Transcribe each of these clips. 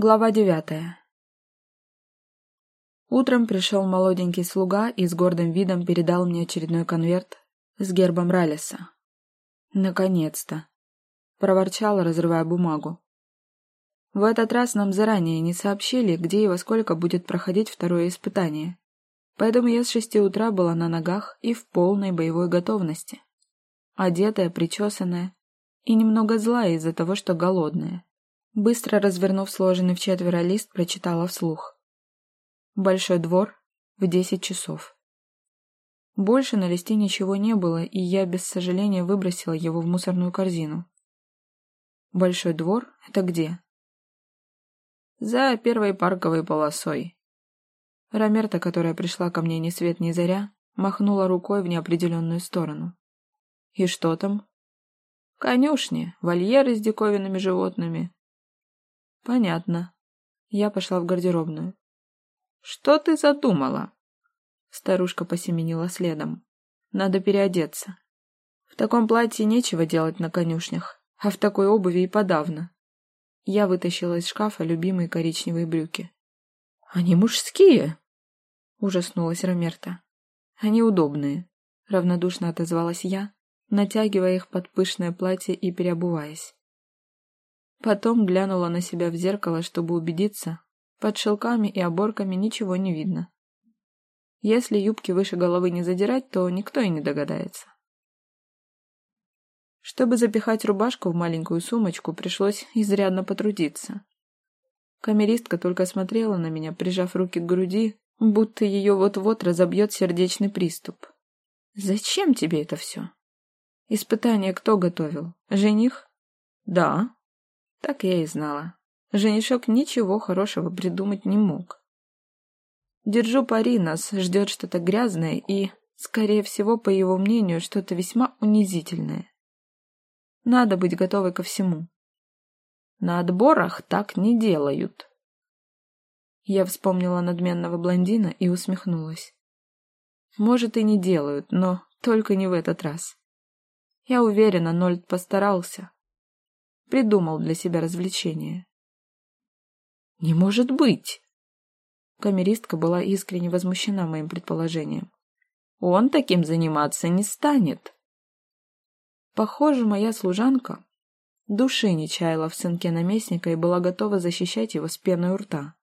Глава девятая Утром пришел молоденький слуга и с гордым видом передал мне очередной конверт с гербом Ралиса. «Наконец-то!» — проворчала, разрывая бумагу. В этот раз нам заранее не сообщили, где и во сколько будет проходить второе испытание. Поэтому я с шести утра была на ногах и в полной боевой готовности. Одетая, причесанная и немного злая из-за того, что голодная. Быстро развернув сложенный в четверо лист, прочитала вслух. Большой двор в десять часов. Больше на листе ничего не было, и я без сожаления выбросила его в мусорную корзину. Большой двор — это где? За первой парковой полосой. Ромерта, которая пришла ко мне ни свет ни заря, махнула рукой в неопределенную сторону. И что там? Конюшни, вольеры с диковинными животными. Понятно. Я пошла в гардеробную. Что ты задумала? Старушка посеменила следом. Надо переодеться. В таком платье нечего делать на конюшнях, а в такой обуви и подавно. Я вытащила из шкафа любимые коричневые брюки. «Они мужские!» — ужаснулась Ромерта. «Они удобные», — равнодушно отозвалась я, натягивая их под пышное платье и переобуваясь. Потом глянула на себя в зеркало, чтобы убедиться, под шелками и оборками ничего не видно. Если юбки выше головы не задирать, то никто и не догадается. Чтобы запихать рубашку в маленькую сумочку, пришлось изрядно потрудиться. Камеристка только смотрела на меня, прижав руки к груди, будто ее вот-вот разобьет сердечный приступ. «Зачем тебе это все?» «Испытание кто готовил? Жених?» «Да». Так я и знала. Женишок ничего хорошего придумать не мог. Держу пари, нас ждет что-то грязное и, скорее всего, по его мнению, что-то весьма унизительное. Надо быть готовой ко всему. На отборах так не делают. Я вспомнила надменного блондина и усмехнулась. Может, и не делают, но только не в этот раз. Я уверена, Нольд постарался. Придумал для себя развлечение. «Не может быть!» Камеристка была искренне возмущена моим предположением. Он таким заниматься не станет. Похоже, моя служанка души не чаяла в сынке наместника и была готова защищать его с пеной у рта.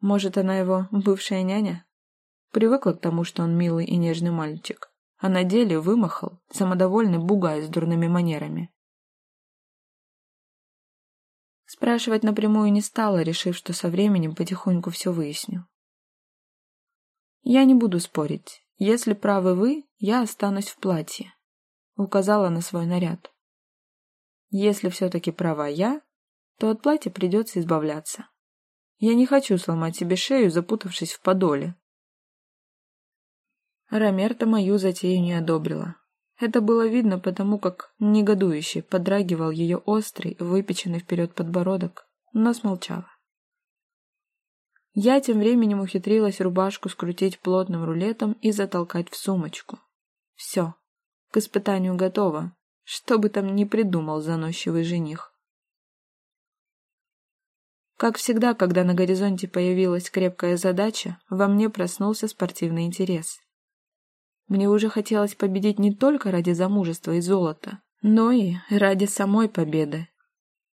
Может, она его бывшая няня? Привыкла к тому, что он милый и нежный мальчик, а на деле вымахал, самодовольный бугай с дурными манерами. Спрашивать напрямую не стала, решив, что со временем потихоньку все выясню. «Я не буду спорить. Если правы вы, я останусь в платье», — указала на свой наряд. «Если все-таки права я, то от платья придется избавляться. Я не хочу сломать себе шею, запутавшись в подоле». Ромерта мою затею не одобрила. Это было видно потому, как негодующе подрагивал ее острый, выпеченный вперед подбородок, но смолчала. Я тем временем ухитрилась рубашку скрутить плотным рулетом и затолкать в сумочку. Все, к испытанию готово, что бы там ни придумал заносчивый жених. Как всегда, когда на горизонте появилась крепкая задача, во мне проснулся спортивный интерес. Мне уже хотелось победить не только ради замужества и золота, но и ради самой победы.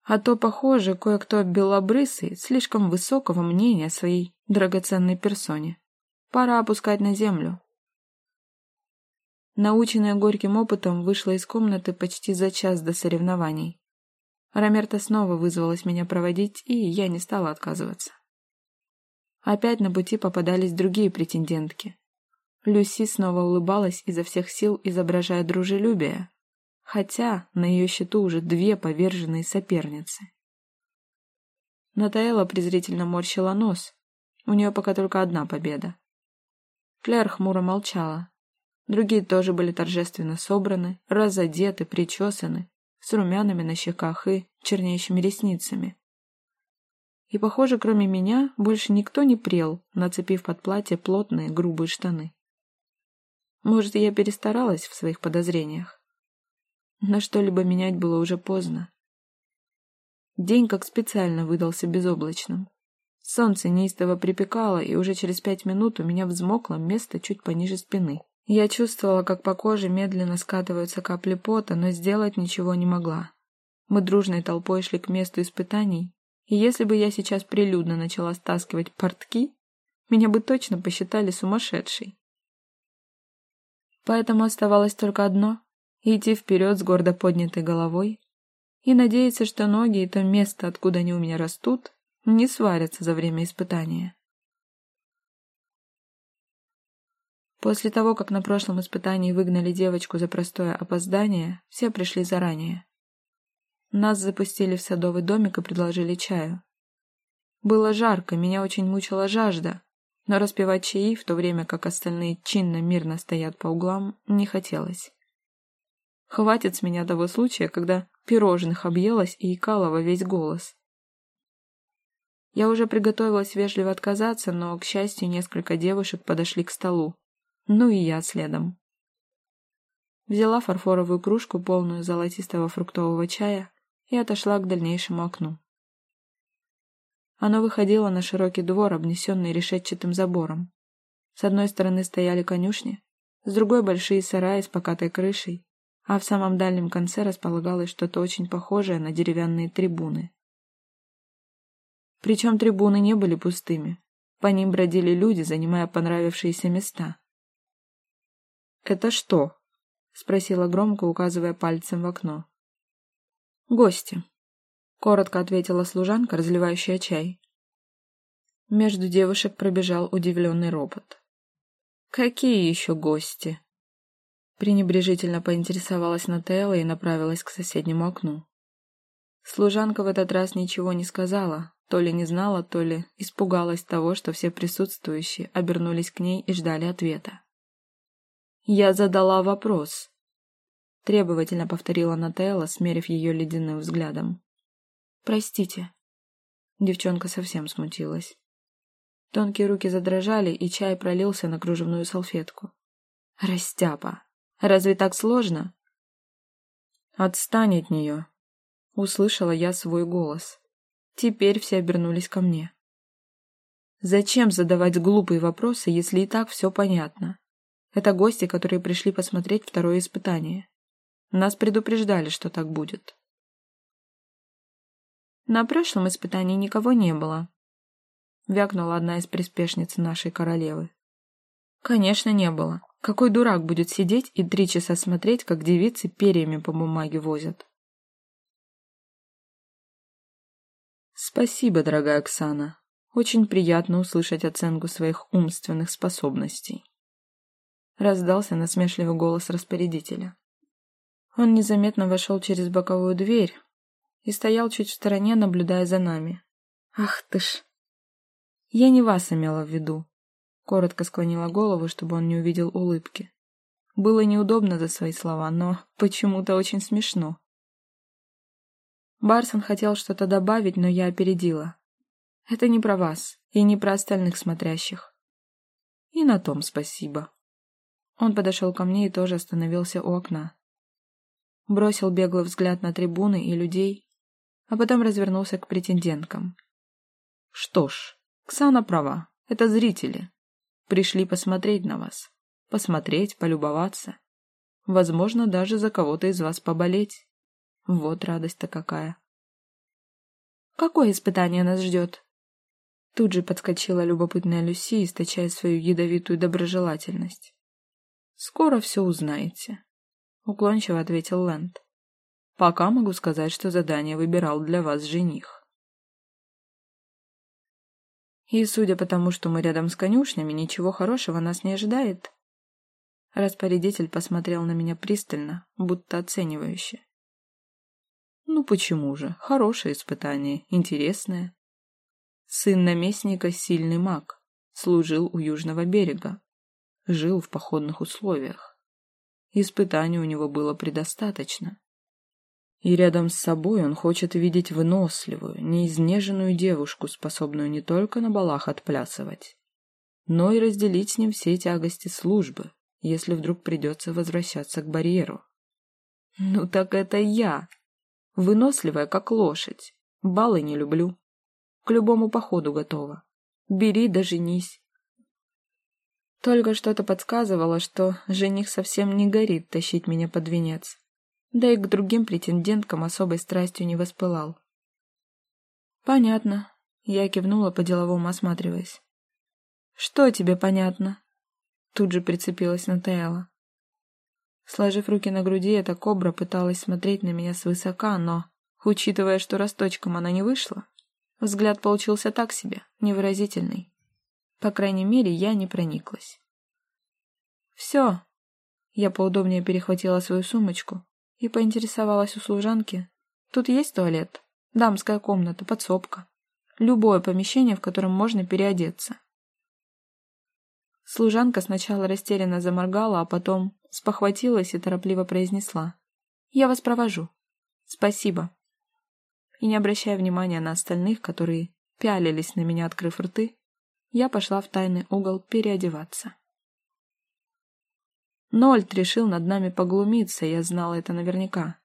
А то, похоже, кое-кто белобрысый слишком высокого мнения о своей драгоценной персоне. Пора опускать на землю. Наученная горьким опытом, вышла из комнаты почти за час до соревнований. Ромерта снова вызвалась меня проводить, и я не стала отказываться. Опять на пути попадались другие претендентки, Люси снова улыбалась изо всех сил, изображая дружелюбие, хотя на ее счету уже две поверженные соперницы. Натаэла презрительно морщила нос. У нее пока только одна победа. Клэр хмуро молчала. Другие тоже были торжественно собраны, разодеты, причесаны, с румянами на щеках и чернеющими ресницами. И, похоже, кроме меня, больше никто не прел, нацепив под платье плотные грубые штаны. Может, я перестаралась в своих подозрениях. Но что-либо менять было уже поздно. День как специально выдался безоблачным. Солнце неистово припекало, и уже через пять минут у меня взмокло место чуть пониже спины. Я чувствовала, как по коже медленно скатываются капли пота, но сделать ничего не могла. Мы дружной толпой шли к месту испытаний, и если бы я сейчас прилюдно начала стаскивать портки, меня бы точно посчитали сумасшедшей. Поэтому оставалось только одно — идти вперед с гордо поднятой головой и надеяться, что ноги и то место, откуда они у меня растут, не сварятся за время испытания. После того, как на прошлом испытании выгнали девочку за простое опоздание, все пришли заранее. Нас запустили в садовый домик и предложили чаю. Было жарко, меня очень мучила жажда, но распивать чаи, в то время как остальные чинно-мирно стоят по углам, не хотелось. Хватит с меня того случая, когда пирожных объелась и икала во весь голос. Я уже приготовилась вежливо отказаться, но, к счастью, несколько девушек подошли к столу. Ну и я следом. Взяла фарфоровую кружку, полную золотистого фруктового чая, и отошла к дальнейшему окну. Оно выходило на широкий двор, обнесенный решетчатым забором. С одной стороны стояли конюшни, с другой — большие сараи с покатой крышей, а в самом дальнем конце располагалось что-то очень похожее на деревянные трибуны. Причем трибуны не были пустыми. По ним бродили люди, занимая понравившиеся места. «Это что?» — спросила громко, указывая пальцем в окно. «Гости», — коротко ответила служанка, разливающая чай. Между девушек пробежал удивленный ропот. «Какие еще гости?» Пренебрежительно поинтересовалась Нателла и направилась к соседнему окну. Служанка в этот раз ничего не сказала, то ли не знала, то ли испугалась того, что все присутствующие обернулись к ней и ждали ответа. «Я задала вопрос», — требовательно повторила Нателла, смерив ее ледяным взглядом. «Простите». Девчонка совсем смутилась. Тонкие руки задрожали, и чай пролился на кружевную салфетку. «Растяпа! Разве так сложно?» «Отстань от нее!» — услышала я свой голос. Теперь все обернулись ко мне. Зачем задавать глупые вопросы, если и так все понятно? Это гости, которые пришли посмотреть второе испытание. Нас предупреждали, что так будет. На прошлом испытании никого не было. Вякнула одна из приспешниц нашей королевы. Конечно, не было. Какой дурак будет сидеть и три часа смотреть, как девицы перьями по бумаге возят? Спасибо, дорогая Оксана. Очень приятно услышать оценку своих умственных способностей. Раздался насмешливый голос распорядителя. Он незаметно вошел через боковую дверь и стоял чуть в стороне, наблюдая за нами. Ах ты ж! Я не вас имела в виду. Коротко склонила голову, чтобы он не увидел улыбки. Было неудобно за свои слова, но почему-то очень смешно. Барсон хотел что-то добавить, но я опередила. Это не про вас и не про остальных смотрящих. И на том спасибо. Он подошел ко мне и тоже остановился у окна. Бросил беглый взгляд на трибуны и людей, а потом развернулся к претенденткам. Что ж, Ксана права, это зрители. Пришли посмотреть на вас. Посмотреть, полюбоваться. Возможно, даже за кого-то из вас поболеть. Вот радость-то какая. Какое испытание нас ждет? Тут же подскочила любопытная Люси, источая свою ядовитую доброжелательность. Скоро все узнаете, уклончиво ответил Лэнд. Пока могу сказать, что задание выбирал для вас жених. И судя по тому, что мы рядом с конюшнями, ничего хорошего нас не ожидает. Распорядитель посмотрел на меня пристально, будто оценивающе. Ну почему же? Хорошее испытание, интересное. Сын наместника — сильный маг, служил у южного берега, жил в походных условиях. Испытаний у него было предостаточно. И рядом с собой он хочет видеть выносливую, неизнеженную девушку, способную не только на балах отплясывать, но и разделить с ним все тягости службы, если вдруг придется возвращаться к барьеру. «Ну так это я!» выносливая, как лошадь, Балы не люблю. К любому походу готова. Бери да женись. Только что-то подсказывало, что жених совсем не горит тащить меня под венец. Да и к другим претенденткам особой страстью не воспылал. «Понятно», — я кивнула по-деловому, осматриваясь. «Что тебе понятно?» Тут же прицепилась Натаэла. Сложив руки на груди, эта кобра пыталась смотреть на меня свысока, но, учитывая, что росточком она не вышла, взгляд получился так себе, невыразительный. По крайней мере, я не прониклась. «Все!» Я поудобнее перехватила свою сумочку и поинтересовалась у служанки. «Тут есть туалет? Дамская комната, подсобка. Любое помещение, в котором можно переодеться». Служанка сначала растерянно заморгала, а потом спохватилась и торопливо произнесла. «Я вас провожу. Спасибо». И не обращая внимания на остальных, которые пялились на меня, открыв рты, я пошла в тайный угол переодеваться. Нольт решил над нами поглумиться, я знала это наверняка.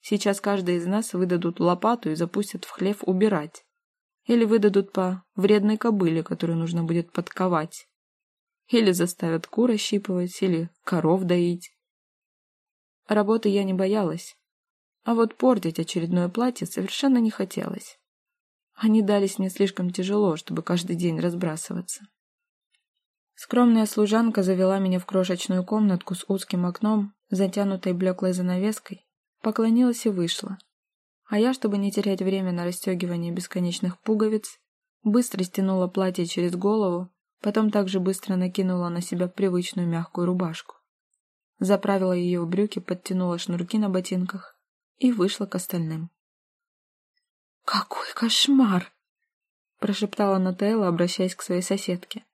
Сейчас каждый из нас выдадут лопату и запустят в хлев убирать. Или выдадут по вредной кобыле, которую нужно будет подковать. Или заставят кур ощипывать, или коров доить. Работы я не боялась. А вот портить очередное платье совершенно не хотелось. Они дались мне слишком тяжело, чтобы каждый день разбрасываться. Скромная служанка завела меня в крошечную комнатку с узким окном, затянутой блеклой занавеской, поклонилась и вышла. А я, чтобы не терять время на расстегивание бесконечных пуговиц, быстро стянула платье через голову Потом также быстро накинула на себя привычную мягкую рубашку. Заправила ее в брюки, подтянула шнурки на ботинках и вышла к остальным. «Какой кошмар!» — прошептала Нателла, обращаясь к своей соседке.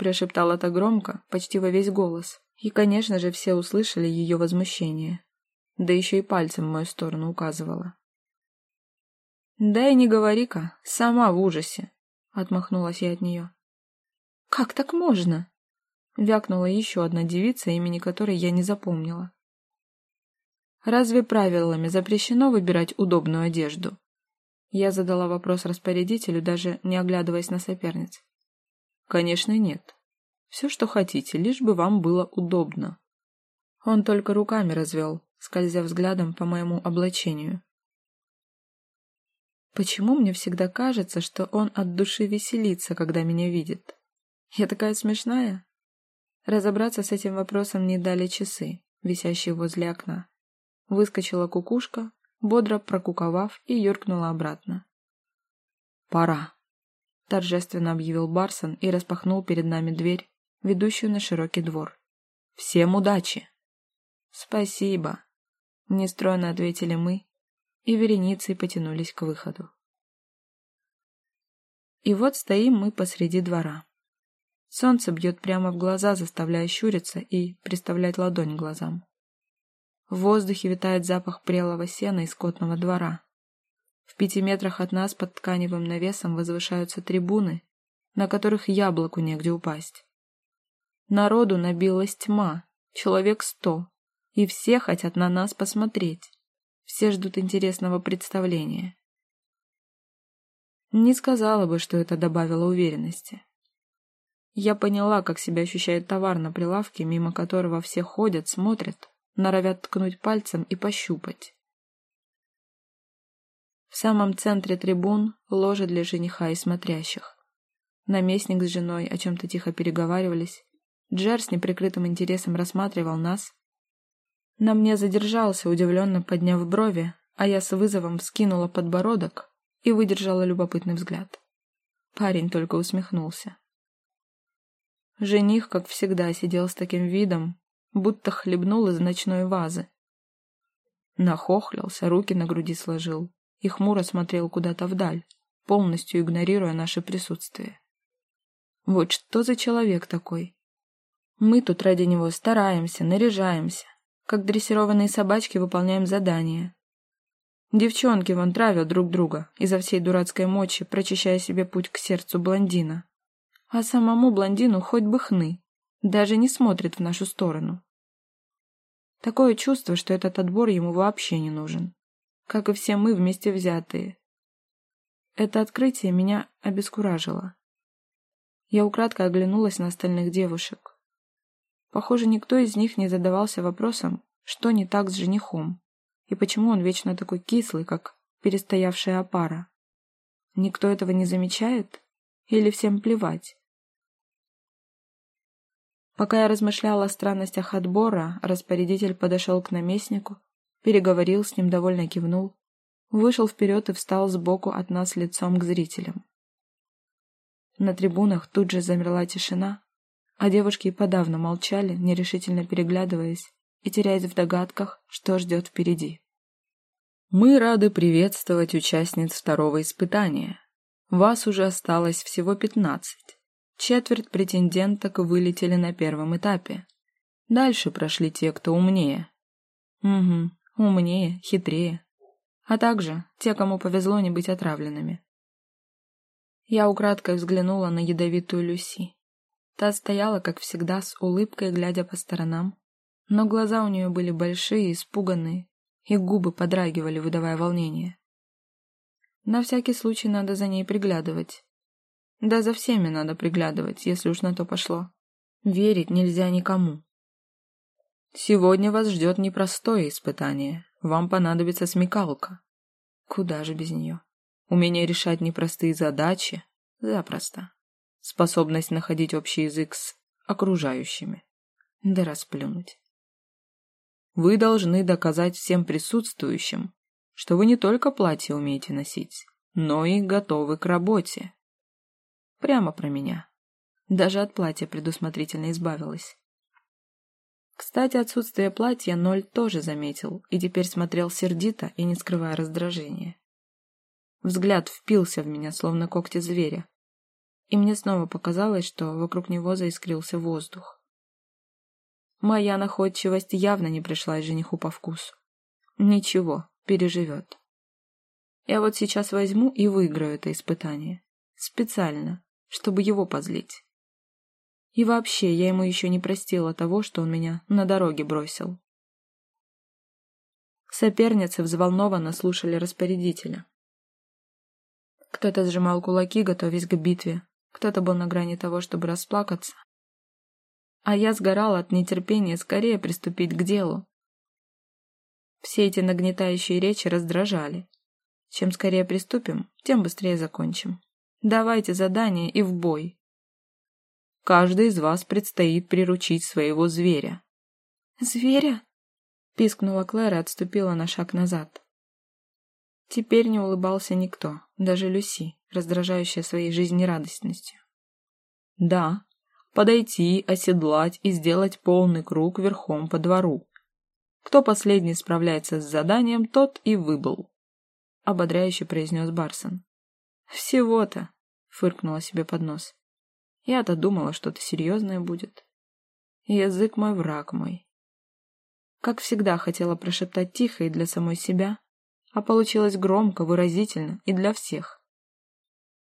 Прошептала так громко, почти во весь голос, и, конечно же, все услышали ее возмущение. Да еще и пальцем в мою сторону указывала. «Да и не говори-ка, сама в ужасе!» — отмахнулась я от нее. «Как так можно?» — вякнула еще одна девица, имени которой я не запомнила. «Разве правилами запрещено выбирать удобную одежду?» Я задала вопрос распорядителю, даже не оглядываясь на соперниц. «Конечно, нет. Все, что хотите, лишь бы вам было удобно». Он только руками развел, скользя взглядом по моему облачению. Почему мне всегда кажется, что он от души веселится, когда меня видит? Я такая смешная. Разобраться с этим вопросом не дали часы, висящие возле окна. Выскочила кукушка, бодро прокуковав и юркнула обратно. «Пора», — торжественно объявил Барсон и распахнул перед нами дверь, ведущую на широкий двор. «Всем удачи!» «Спасибо», — нестройно ответили мы, и вереницей потянулись к выходу. И вот стоим мы посреди двора. Солнце бьет прямо в глаза, заставляя щуриться и приставлять ладонь глазам. В воздухе витает запах прелого сена и скотного двора. В пяти метрах от нас под тканевым навесом возвышаются трибуны, на которых яблоку негде упасть. Народу набилась тьма, человек сто, и все хотят на нас посмотреть. Все ждут интересного представления. Не сказала бы, что это добавило уверенности. Я поняла, как себя ощущает товар на прилавке, мимо которого все ходят, смотрят, норовят ткнуть пальцем и пощупать. В самом центре трибун ложа для жениха и смотрящих. Наместник с женой о чем-то тихо переговаривались. Джер с неприкрытым интересом рассматривал нас. На мне задержался, удивленно подняв брови, а я с вызовом вскинула подбородок и выдержала любопытный взгляд. Парень только усмехнулся. Жених, как всегда, сидел с таким видом, будто хлебнул из ночной вазы. Нахохлился, руки на груди сложил и хмуро смотрел куда-то вдаль, полностью игнорируя наше присутствие. Вот что за человек такой? Мы тут ради него стараемся, наряжаемся, как дрессированные собачки выполняем задания. Девчонки вон травят друг друга изо всей дурацкой мочи, прочищая себе путь к сердцу блондина а самому блондину хоть бы хны, даже не смотрит в нашу сторону. Такое чувство, что этот отбор ему вообще не нужен. Как и все мы вместе взятые. Это открытие меня обескуражило. Я украдко оглянулась на остальных девушек. Похоже, никто из них не задавался вопросом, что не так с женихом, и почему он вечно такой кислый, как перестоявшая опара. Никто этого не замечает? Или всем плевать? Пока я размышляла о странностях отбора, распорядитель подошел к наместнику, переговорил с ним, довольно кивнул, вышел вперед и встал сбоку от нас лицом к зрителям. На трибунах тут же замерла тишина, а девушки и подавно молчали, нерешительно переглядываясь и теряясь в догадках, что ждет впереди. Мы рады приветствовать участниц второго испытания. Вас уже осталось всего пятнадцать. Четверть претенденток вылетели на первом этапе. Дальше прошли те, кто умнее. Угу, умнее, хитрее. А также те, кому повезло не быть отравленными. Я украдкой взглянула на ядовитую Люси. Та стояла, как всегда, с улыбкой, глядя по сторонам, но глаза у нее были большие, испуганные, и губы подрагивали, выдавая волнение. На всякий случай надо за ней приглядывать. Да за всеми надо приглядывать, если уж на то пошло. Верить нельзя никому. Сегодня вас ждет непростое испытание. Вам понадобится смекалка. Куда же без нее? Умение решать непростые задачи – запросто. Способность находить общий язык с окружающими. Да расплюнуть. Вы должны доказать всем присутствующим, что вы не только платье умеете носить, но и готовы к работе. Прямо про меня. Даже от платья предусмотрительно избавилась. Кстати, отсутствие платья Ноль тоже заметил и теперь смотрел сердито и не скрывая раздражения. Взгляд впился в меня, словно когти зверя, и мне снова показалось, что вокруг него заискрился воздух. Моя находчивость явно не пришлась жениху по вкусу. Ничего, переживет. Я вот сейчас возьму и выиграю это испытание. Специально, чтобы его позлить. И вообще, я ему еще не простила того, что он меня на дороге бросил. Соперницы взволнованно слушали распорядителя. Кто-то сжимал кулаки, готовясь к битве, кто-то был на грани того, чтобы расплакаться. А я сгорала от нетерпения скорее приступить к делу. Все эти нагнетающие речи раздражали. Чем скорее приступим, тем быстрее закончим. Давайте задание и в бой. Каждый из вас предстоит приручить своего зверя. «Зверя?» — пискнула Клэр и отступила на шаг назад. Теперь не улыбался никто, даже Люси, раздражающая своей жизнерадостностью. «Да, подойти, оседлать и сделать полный круг верхом по двору. Кто последний справляется с заданием, тот и выбыл», — ободряюще произнес Барсон. «Всего-то», — фыркнула себе под нос. «Я-то думала, что-то серьезное будет. Язык мой, враг мой». Как всегда хотела прошептать тихо и для самой себя, а получилось громко, выразительно и для всех.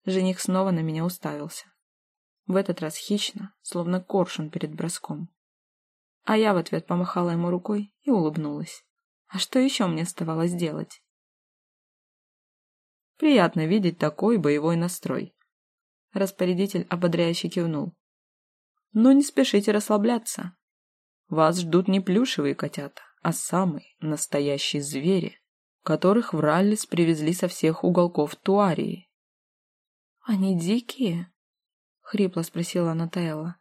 Жених снова на меня уставился. В этот раз хищно, словно коршун перед броском. А я в ответ помахала ему рукой и улыбнулась. А что еще мне оставалось делать? Приятно видеть такой боевой настрой. Распорядитель ободряюще кивнул. Но не спешите расслабляться. Вас ждут не плюшевые котята, а самые настоящие звери, которых в Раллис привезли со всех уголков Туарии. «Они дикие?» — хрипло спросила Натаэла.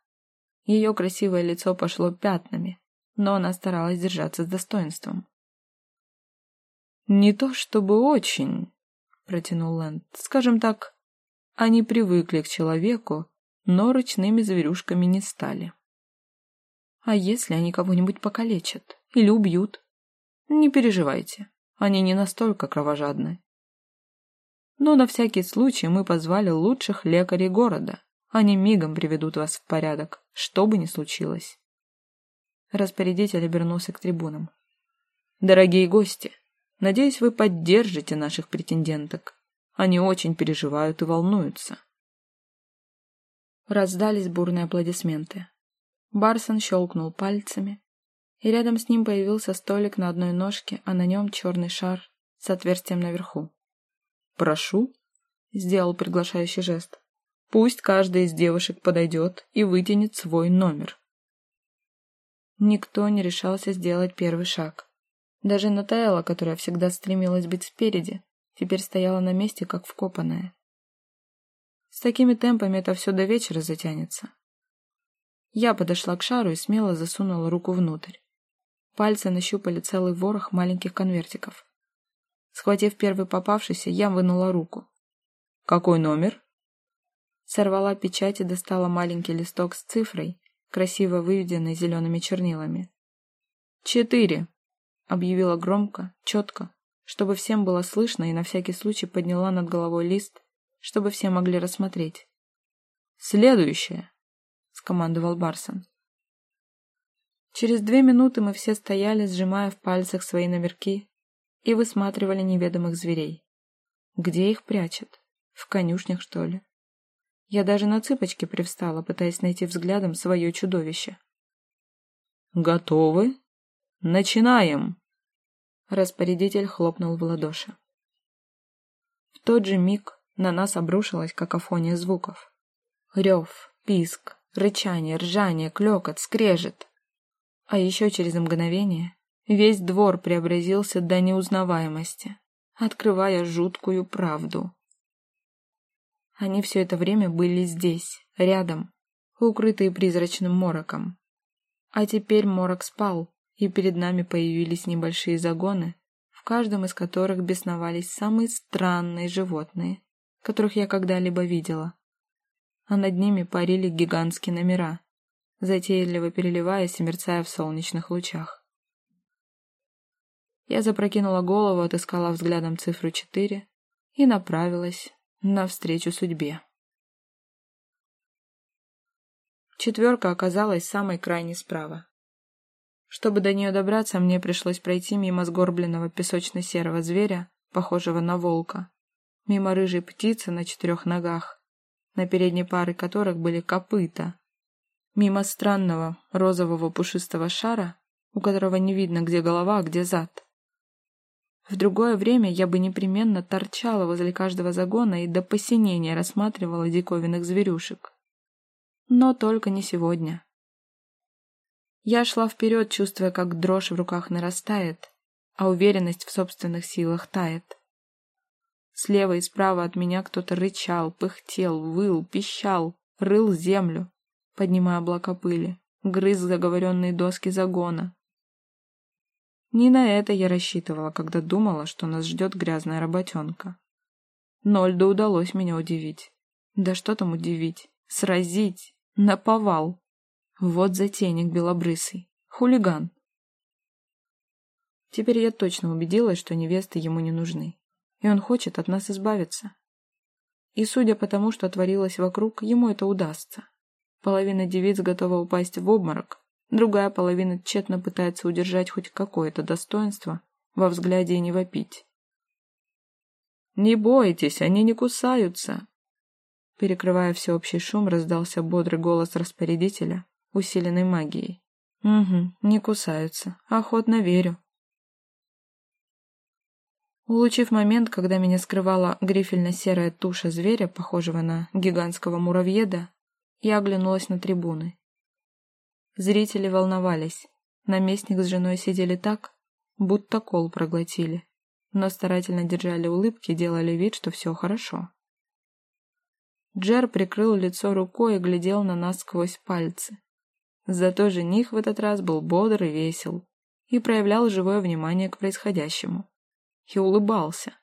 Ее красивое лицо пошло пятнами, но она старалась держаться с достоинством. «Не то чтобы очень», протянул Лэнд. «Скажем так, они привыкли к человеку, но ручными зверюшками не стали. А если они кого-нибудь покалечат или убьют? Не переживайте, они не настолько кровожадны. Но на всякий случай мы позвали лучших лекарей города. Они мигом приведут вас в порядок, что бы ни случилось. Распорядитель обернулся к трибунам. Дорогие гости, Надеюсь, вы поддержите наших претенденток. Они очень переживают и волнуются. Раздались бурные аплодисменты. Барсон щелкнул пальцами, и рядом с ним появился столик на одной ножке, а на нем черный шар с отверстием наверху. «Прошу», — сделал приглашающий жест. «Пусть каждая из девушек подойдет и вытянет свой номер». Никто не решался сделать первый шаг. Даже Натаэла, которая всегда стремилась быть спереди, теперь стояла на месте, как вкопанная. С такими темпами это все до вечера затянется. Я подошла к шару и смело засунула руку внутрь. Пальцы нащупали целый ворох маленьких конвертиков. Схватив первый попавшийся, я вынула руку. «Какой номер?» Сорвала печать и достала маленький листок с цифрой, красиво выведенной зелеными чернилами. «Четыре!» — объявила громко, четко, чтобы всем было слышно и на всякий случай подняла над головой лист, чтобы все могли рассмотреть. «Следующее!» — скомандовал Барсон. Через две минуты мы все стояли, сжимая в пальцах свои номерки, и высматривали неведомых зверей. Где их прячут? В конюшнях, что ли? Я даже на цыпочки привстала, пытаясь найти взглядом свое чудовище. «Готовы? Начинаем!» Распорядитель хлопнул в ладоши. В тот же миг на нас обрушилась какофония звуков. Рев, писк, рычание, ржание, клекот, скрежет. А еще через мгновение весь двор преобразился до неузнаваемости, открывая жуткую правду. Они все это время были здесь, рядом, укрытые призрачным мороком. А теперь морок спал, и перед нами появились небольшие загоны, в каждом из которых бесновались самые странные животные, которых я когда-либо видела. А над ними парили гигантские номера, затейливо переливаясь и мерцая в солнечных лучах. Я запрокинула голову, отыскала взглядом цифру четыре и направилась навстречу судьбе. Четверка оказалась самой крайней справа. Чтобы до нее добраться, мне пришлось пройти мимо сгорбленного песочно-серого зверя, похожего на волка, мимо рыжей птицы на четырех ногах, на передней пары которых были копыта, мимо странного розового пушистого шара, у которого не видно, где голова, а где зад, в другое время я бы непременно торчала возле каждого загона и до посинения рассматривала диковинных зверюшек. Но только не сегодня. Я шла вперед, чувствуя, как дрожь в руках нарастает, а уверенность в собственных силах тает. Слева и справа от меня кто-то рычал, пыхтел, выл, пищал, рыл землю, поднимая облака пыли, грыз заговоренные доски загона, не на это я рассчитывала, когда думала, что нас ждет грязная работенка. Нольду удалось меня удивить. Да что там удивить? Сразить! Наповал! Вот затейник белобрысый. Хулиган. Теперь я точно убедилась, что невесты ему не нужны. И он хочет от нас избавиться. И судя по тому, что творилось вокруг, ему это удастся. Половина девиц готова упасть в обморок, Другая половина тщетно пытается удержать хоть какое-то достоинство во взгляде и не вопить. «Не бойтесь, они не кусаются!» Перекрывая всеобщий шум, раздался бодрый голос распорядителя, усиленный магией. «Угу, не кусаются. Охотно верю». Улучив момент, когда меня скрывала грифельно-серая туша зверя, похожего на гигантского муравьеда, я оглянулась на трибуны. Зрители волновались. Наместник с женой сидели так, будто кол проглотили, но старательно держали улыбки и делали вид, что все хорошо. Джер прикрыл лицо рукой и глядел на нас сквозь пальцы. Зато жених в этот раз был бодр и весел и проявлял живое внимание к происходящему. И улыбался.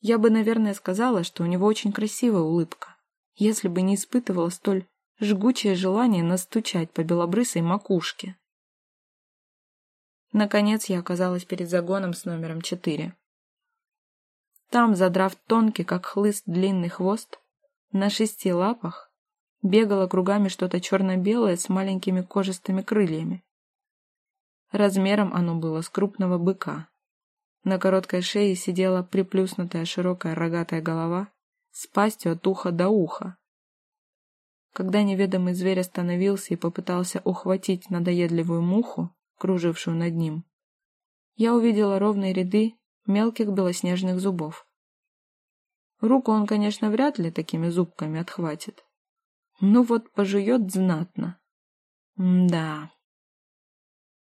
Я бы, наверное, сказала, что у него очень красивая улыбка, если бы не испытывала столь жгучее желание настучать по белобрысой макушке. Наконец я оказалась перед загоном с номером четыре. Там, задрав тонкий, как хлыст, длинный хвост, на шести лапах бегало кругами что-то черно-белое с маленькими кожистыми крыльями. Размером оно было с крупного быка. На короткой шее сидела приплюснутая широкая рогатая голова с пастью от уха до уха, когда неведомый зверь остановился и попытался ухватить надоедливую муху, кружившую над ним, я увидела ровные ряды мелких белоснежных зубов. Руку он, конечно, вряд ли такими зубками отхватит. Ну вот пожует знатно. М да.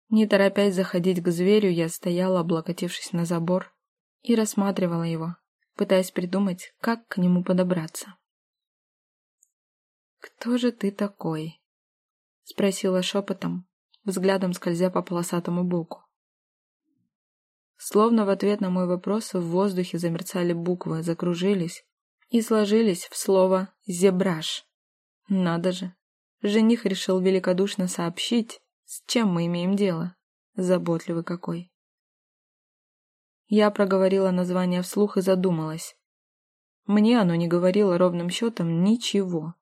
Не торопясь заходить к зверю, я стояла, облокотившись на забор, и рассматривала его, пытаясь придумать, как к нему подобраться. «Кто же ты такой?» — спросила шепотом, взглядом скользя по полосатому боку. Словно в ответ на мой вопрос в воздухе замерцали буквы, закружились и сложились в слово «зебраж». Надо же, жених решил великодушно сообщить, с чем мы имеем дело. Заботливый какой. Я проговорила название вслух и задумалась. Мне оно не говорило ровным счетом ничего.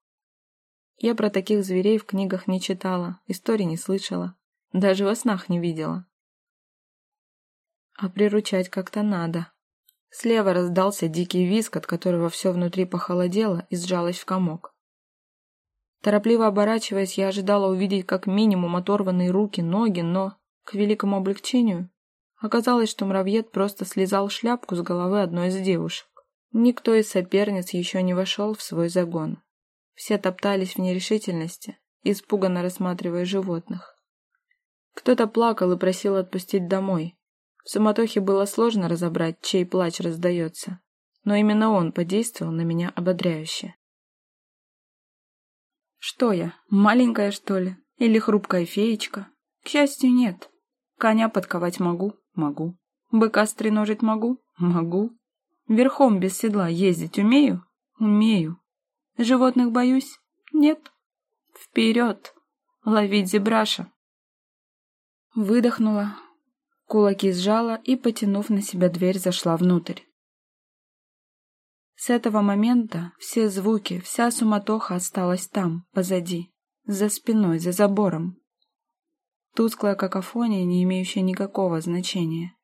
Я про таких зверей в книгах не читала, историй не слышала, даже во снах не видела. А приручать как-то надо. Слева раздался дикий визг, от которого все внутри похолодело и сжалось в комок. Торопливо оборачиваясь, я ожидала увидеть как минимум оторванные руки, ноги, но, к великому облегчению, оказалось, что муравьед просто слезал шляпку с головы одной из девушек. Никто из соперниц еще не вошел в свой загон. Все топтались в нерешительности, испуганно рассматривая животных. Кто-то плакал и просил отпустить домой, в суматохе было сложно разобрать, чей плач раздается, но именно он подействовал на меня ободряюще. Что я, маленькая, что ли? Или хрупкая феечка? К счастью, нет. Коня подковать могу? Могу. Быка стреножить могу? Могу. Верхом без седла ездить умею? Умею. Животных боюсь? Нет. Вперед! Ловить зебраша! Выдохнула, Кулаки сжала и, потянув на себя дверь, зашла внутрь. С этого момента все звуки, вся суматоха осталась там, позади, за спиной, за забором. Тусклая какофония, не имеющая никакого значения.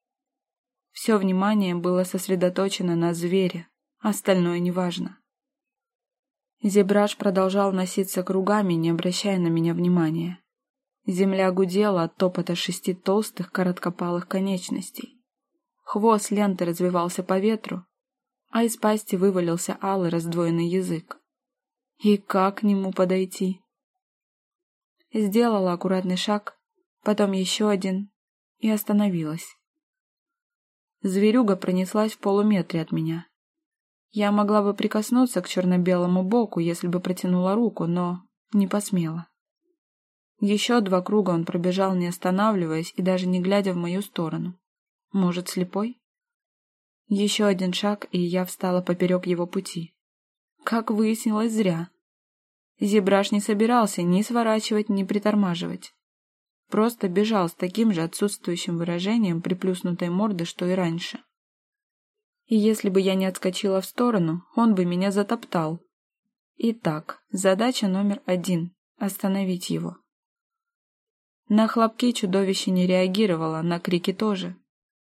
Все внимание было сосредоточено на звере, остальное неважно. Зебраж продолжал носиться кругами, не обращая на меня внимания. Земля гудела от топота шести толстых короткопалых конечностей. Хвост ленты развивался по ветру, а из пасти вывалился алый раздвоенный язык. И как к нему подойти? Сделала аккуратный шаг, потом еще один и остановилась. Зверюга пронеслась в полуметре от меня. Я могла бы прикоснуться к черно-белому боку, если бы протянула руку, но не посмела. Еще два круга он пробежал, не останавливаясь и даже не глядя в мою сторону. Может, слепой? Еще один шаг, и я встала поперек его пути. Как выяснилось, зря. Зебраш не собирался ни сворачивать, ни притормаживать. Просто бежал с таким же отсутствующим выражением приплюснутой морды, что и раньше. И если бы я не отскочила в сторону, он бы меня затоптал. Итак, задача номер один — остановить его. На хлопки чудовище не реагировало, на крики тоже.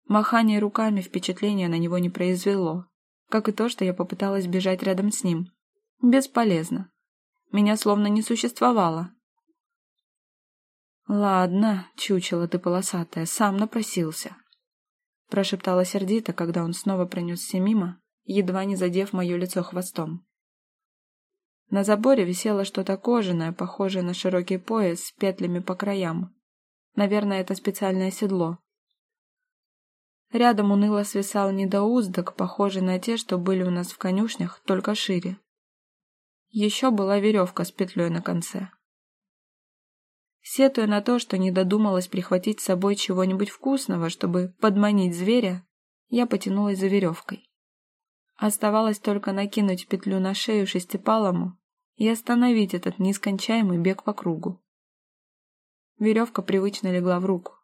Махание руками впечатления на него не произвело, как и то, что я попыталась бежать рядом с ним. Бесполезно. Меня словно не существовало. «Ладно, чучело ты полосатая, сам напросился», — прошептала сердито, когда он снова пронесся мимо, едва не задев мое лицо хвостом. На заборе висело что-то кожаное, похожее на широкий пояс с петлями по краям. Наверное, это специальное седло. Рядом уныло свисал недоуздок, похожий на те, что были у нас в конюшнях, только шире. Еще была веревка с петлей на конце. Сетуя на то, что не додумалась прихватить с собой чего-нибудь вкусного, чтобы подманить зверя, я потянулась за веревкой. Оставалось только накинуть петлю на шею шестипалому и остановить этот нескончаемый бег по кругу. Веревка привычно легла в руку.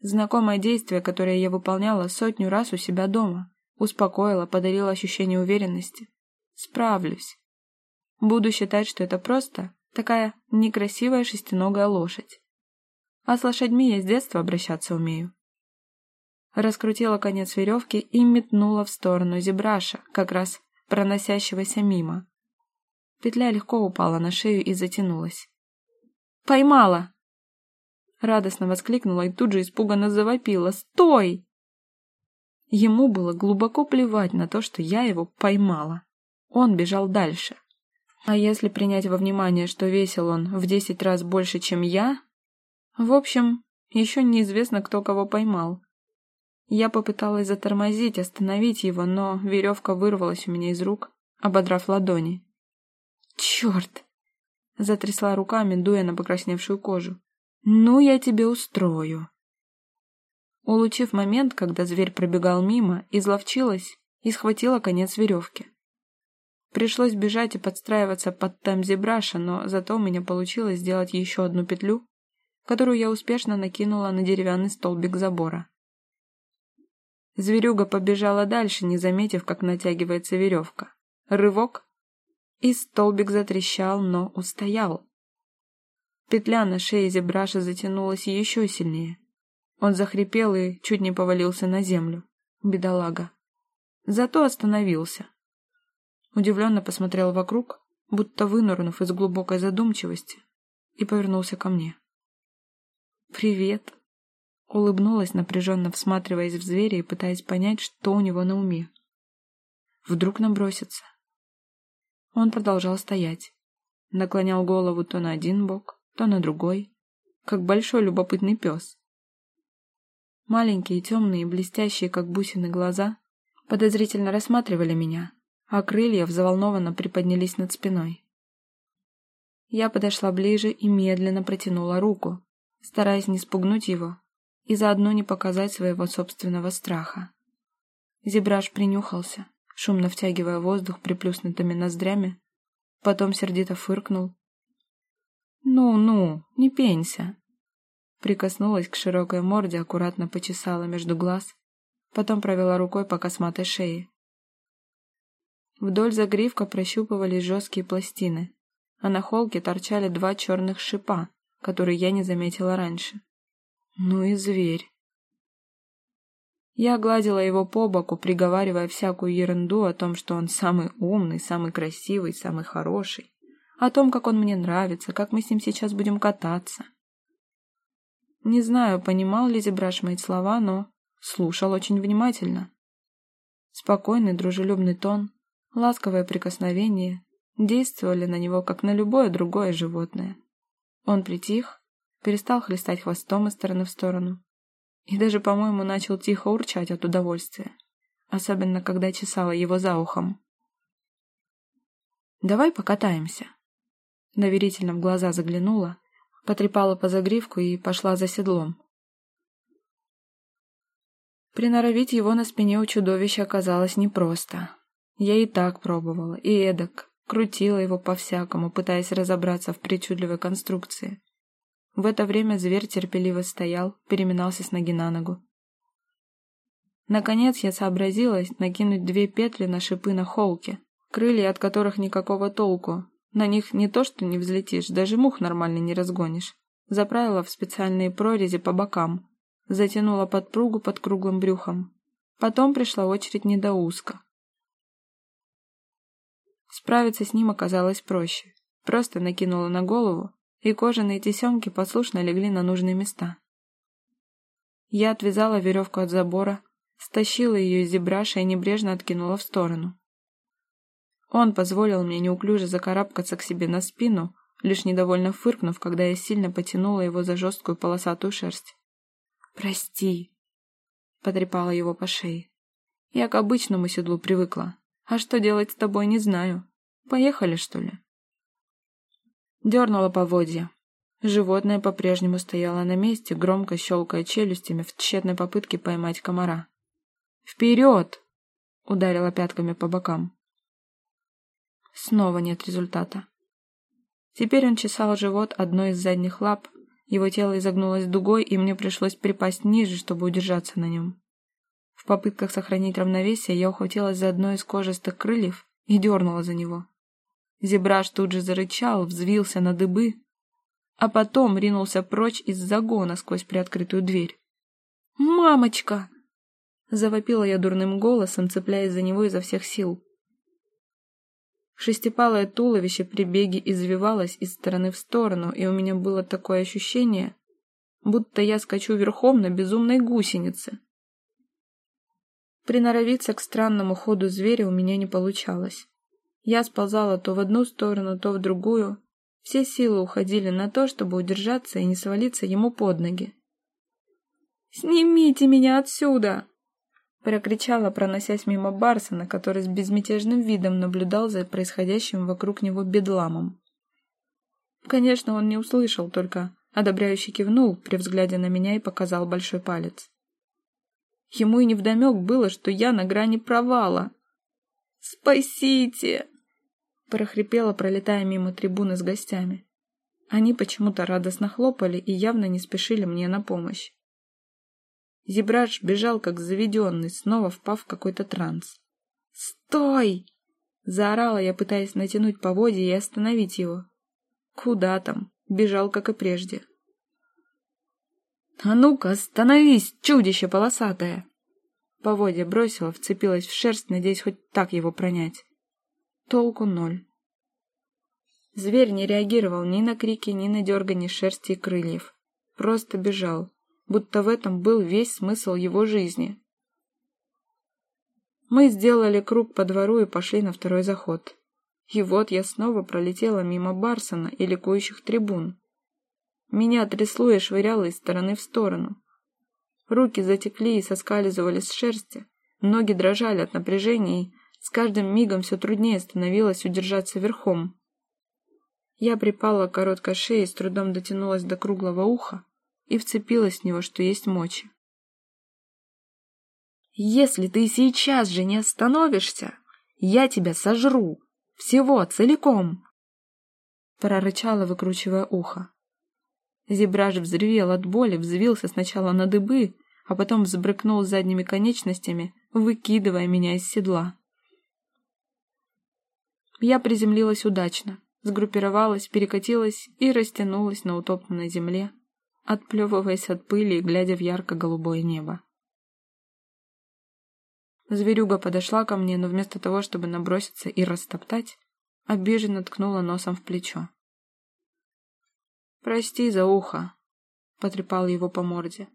Знакомое действие, которое я выполняла сотню раз у себя дома. Успокоила, подарила ощущение уверенности. Справлюсь. Буду считать, что это просто такая некрасивая шестиногая лошадь. А с лошадьми я с детства обращаться умею. Раскрутила конец веревки и метнула в сторону зебраша, как раз проносящегося мимо. Петля легко упала на шею и затянулась. «Поймала!» Радостно воскликнула и тут же испуганно завопила. «Стой!» Ему было глубоко плевать на то, что я его поймала. Он бежал дальше. А если принять во внимание, что весил он в десять раз больше, чем я... В общем, еще неизвестно, кто кого поймал. Я попыталась затормозить, остановить его, но веревка вырвалась у меня из рук, ободрав ладони. «Черт!» — затрясла руками, дуя на покрасневшую кожу. «Ну, я тебе устрою!» Улучив момент, когда зверь пробегал мимо, изловчилась и схватила конец веревки. Пришлось бежать и подстраиваться под темп зебраша, но зато у меня получилось сделать еще одну петлю, которую я успешно накинула на деревянный столбик забора. Зверюга побежала дальше, не заметив, как натягивается веревка. Рывок, и столбик затрещал, но устоял. Петля на шее зебраша затянулась еще сильнее. Он захрипел и чуть не повалился на землю. Бедолага. Зато остановился. Удивленно посмотрел вокруг, будто вынырнув из глубокой задумчивости, и повернулся ко мне. «Привет!» Улыбнулась, напряженно всматриваясь в зверя и пытаясь понять, что у него на уме. Вдруг набросится. Он продолжал стоять. Наклонял голову то на один бок, то на другой, как большой любопытный пес. Маленькие, темные, блестящие, как бусины, глаза подозрительно рассматривали меня, а крылья взволнованно приподнялись над спиной. Я подошла ближе и медленно протянула руку, стараясь не спугнуть его и заодно не показать своего собственного страха. Зебраж принюхался, шумно втягивая воздух приплюснутыми ноздрями, потом сердито фыркнул. «Ну-ну, не пенься!» Прикоснулась к широкой морде, аккуратно почесала между глаз, потом провела рукой по косматой шее. Вдоль загривка прощупывались жесткие пластины, а на холке торчали два черных шипа, которые я не заметила раньше. Ну и зверь. Я гладила его по боку, приговаривая всякую ерунду о том, что он самый умный, самый красивый, самый хороший, о том, как он мне нравится, как мы с ним сейчас будем кататься. Не знаю, понимал ли Зебраш мои слова, но слушал очень внимательно. Спокойный, дружелюбный тон, ласковое прикосновение действовали на него, как на любое другое животное. Он притих, перестал хлестать хвостом из стороны в сторону. И даже, по-моему, начал тихо урчать от удовольствия. Особенно, когда чесала его за ухом. «Давай покатаемся». Доверительно в глаза заглянула, потрепала по загривку и пошла за седлом. Приноровить его на спине у чудовища оказалось непросто. Я и так пробовала, и эдак, крутила его по-всякому, пытаясь разобраться в причудливой конструкции. В это время зверь терпеливо стоял, переминался с ноги на ногу. Наконец я сообразила накинуть две петли на шипы на холке, крылья от которых никакого толку. На них не то что не взлетишь, даже мух нормально не разгонишь. Заправила в специальные прорези по бокам, затянула подпругу под круглым брюхом. Потом пришла очередь недоузка. Справиться с ним оказалось проще. Просто накинула на голову, и кожаные тесемки послушно легли на нужные места. Я отвязала веревку от забора, стащила ее из зебраша и небрежно откинула в сторону. Он позволил мне неуклюже закарабкаться к себе на спину, лишь недовольно фыркнув, когда я сильно потянула его за жесткую полосатую шерсть. «Прости», — потрепала его по шее. «Я к обычному седлу привыкла, а что делать с тобой, не знаю. Поехали, что ли?» Дернула поводья. Животное по-прежнему стояло на месте, громко щелкая челюстями в тщетной попытке поймать комара. «Вперед!» — ударила пятками по бокам. Снова нет результата. Теперь он чесал живот одной из задних лап, его тело изогнулось дугой, и мне пришлось припасть ниже, чтобы удержаться на нем. В попытках сохранить равновесие я ухватилась за одно из кожистых крыльев и дернула за него. Зебраж тут же зарычал, взвился на дыбы, а потом ринулся прочь из загона сквозь приоткрытую дверь. «Мамочка!» Завопила я дурным голосом, цепляясь за него изо всех сил. Шестипалое туловище при беге извивалось из стороны в сторону, и у меня было такое ощущение, будто я скачу верхом на безумной гусенице. Приноровиться к странному ходу зверя у меня не получалось. Я сползала то в одну сторону, то в другую. Все силы уходили на то, чтобы удержаться и не свалиться ему под ноги. «Снимите меня отсюда!» Прокричала, проносясь мимо Барсона, который с безмятежным видом наблюдал за происходящим вокруг него бедламом. Конечно, он не услышал, только одобряюще кивнул при взгляде на меня и показал большой палец. Ему и невдомек было, что я на грани провала. «Спасите!» — прохрипела, пролетая мимо трибуны с гостями. Они почему-то радостно хлопали и явно не спешили мне на помощь. Зебраж бежал как заведенный, снова впав в какой-то транс. «Стой!» — заорала я, пытаясь натянуть поводья и остановить его. Куда там? Бежал, как и прежде. «А ну-ка, остановись, чудище полосатое!» Поводья бросила, вцепилась в шерсть, надеясь хоть так его пронять. Толку ноль. Зверь не реагировал ни на крики, ни на дергание шерсти и крыльев. Просто бежал, будто в этом был весь смысл его жизни. Мы сделали круг по двору и пошли на второй заход. И вот я снова пролетела мимо Барсона и ликующих трибун. Меня трясло и швыряло из стороны в сторону. Руки затекли и соскальзывали с шерсти, ноги дрожали от напряжения и с каждым мигом все труднее становилось удержаться верхом. Я припала к короткой шее, с трудом дотянулась до круглого уха и вцепилась в него, что есть мочи. «Если ты сейчас же не остановишься, я тебя сожру! Всего, целиком!» Прорычала, выкручивая ухо. Зебраж взревел от боли, взвился сначала на дыбы, а потом взбрыкнул задними конечностями, выкидывая меня из седла. Я приземлилась удачно, сгруппировалась, перекатилась и растянулась на утоптанной земле, отплевываясь от пыли и глядя в ярко-голубое небо. Зверюга подошла ко мне, но вместо того, чтобы наброситься и растоптать, обиженно ткнула носом в плечо. «Прости за ухо», — потрепал его по морде.